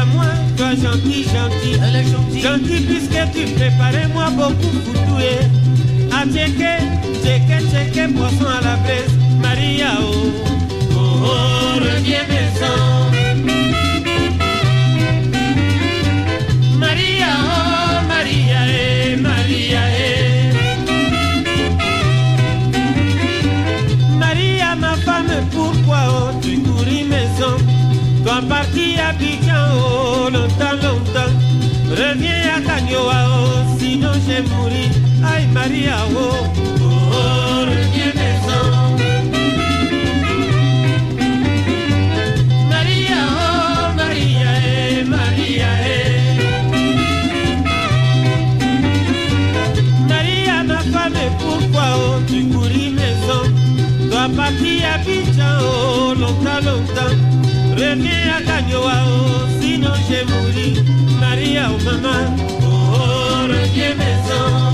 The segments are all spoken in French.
À moi, toi gentil, gentil. Elle est gentille. Gentil puisque tu préparais moi beaucoup pour tuer. À checker, Maria, ma femme, pourquoi oh, tu couris maison Toi parti à Abidjan, oh, longtemps, longtemps. Reviens à Kanyoa, sinon j'ai mouru. Maria, oh maman, oh, reviens maison.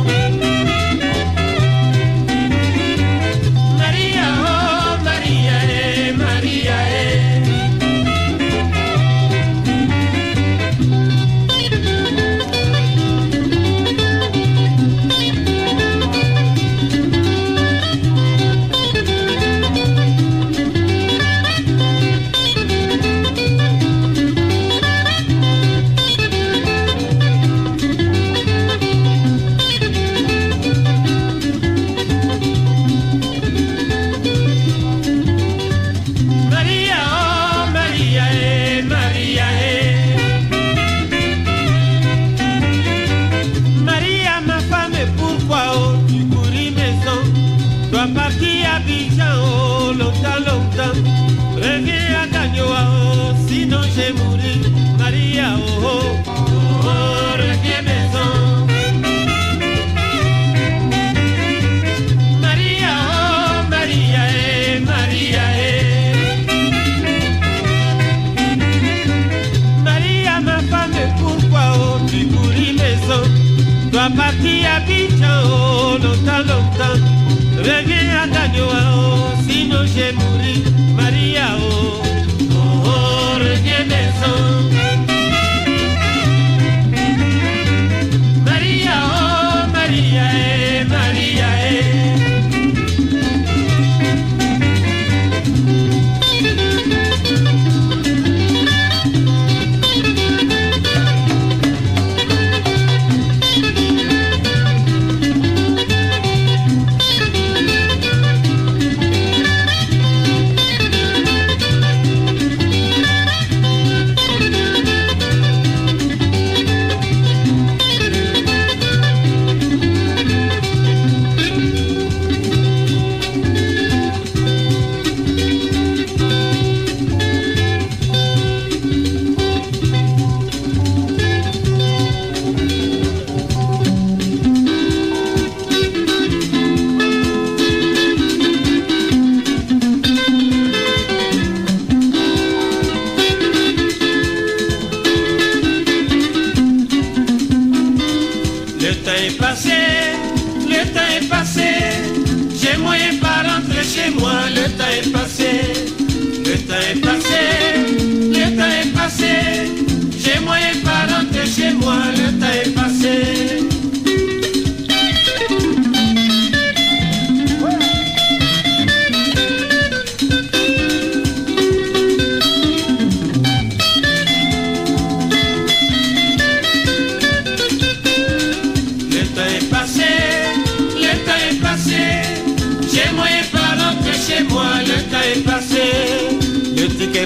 Toi parti à Abidjan, oh, longtemps, longtemps. Reviens à Kanyoa, oh, sinon j'ai mouru. Maria, oh, oh, est passé, le temps est passé. J'ai moyen pas rentrer chez moi, le temps est passé.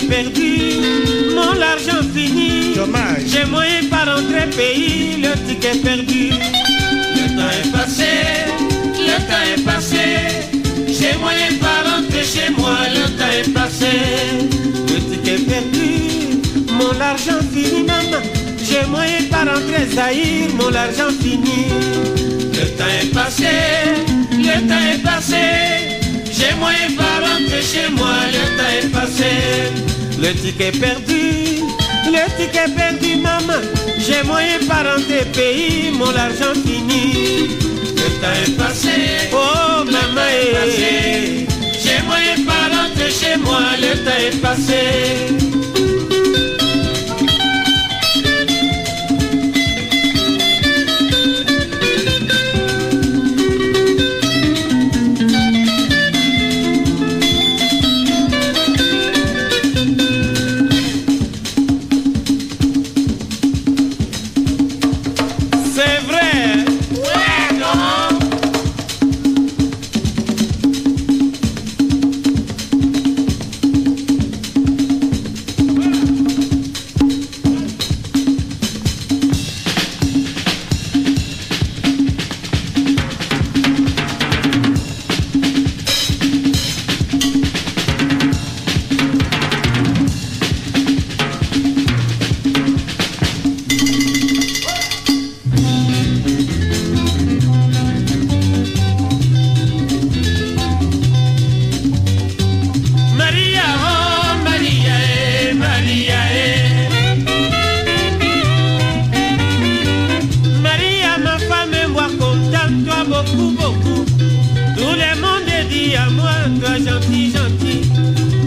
Ticket perdu, mon argent fini. Dommage. J'ai moyen pas rentrer pays, le ticket perdu. Le temps est passé, le temps est passé. J'ai moyen pas rentrer chez moi, le temps est passé. Le ticket perdu, mon argent fini, maman. J'ai moyen pas rentrer Zahir, mon argent fini. Le temps est passé, le temps est passé. J'ai moyen pas rentrer Le ticket perdu, le ticket perdu, maman. J'ai moyen pas rentrer pays, mon argent fini. Le temps est passé, oh maman, est passé. J'ai moyen pas rentrer chez moi, le temps est passé. beaucoup, beaucoup. Tout le monde dit à moi, toi gentil, gentil.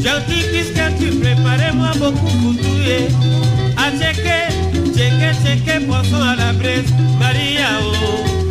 Gentil, puisqu'as-tu préparais moi beaucoup pour tuer. Eh. À ah, checker, checker, checker, poisson à la braise, Maria, oh. oh.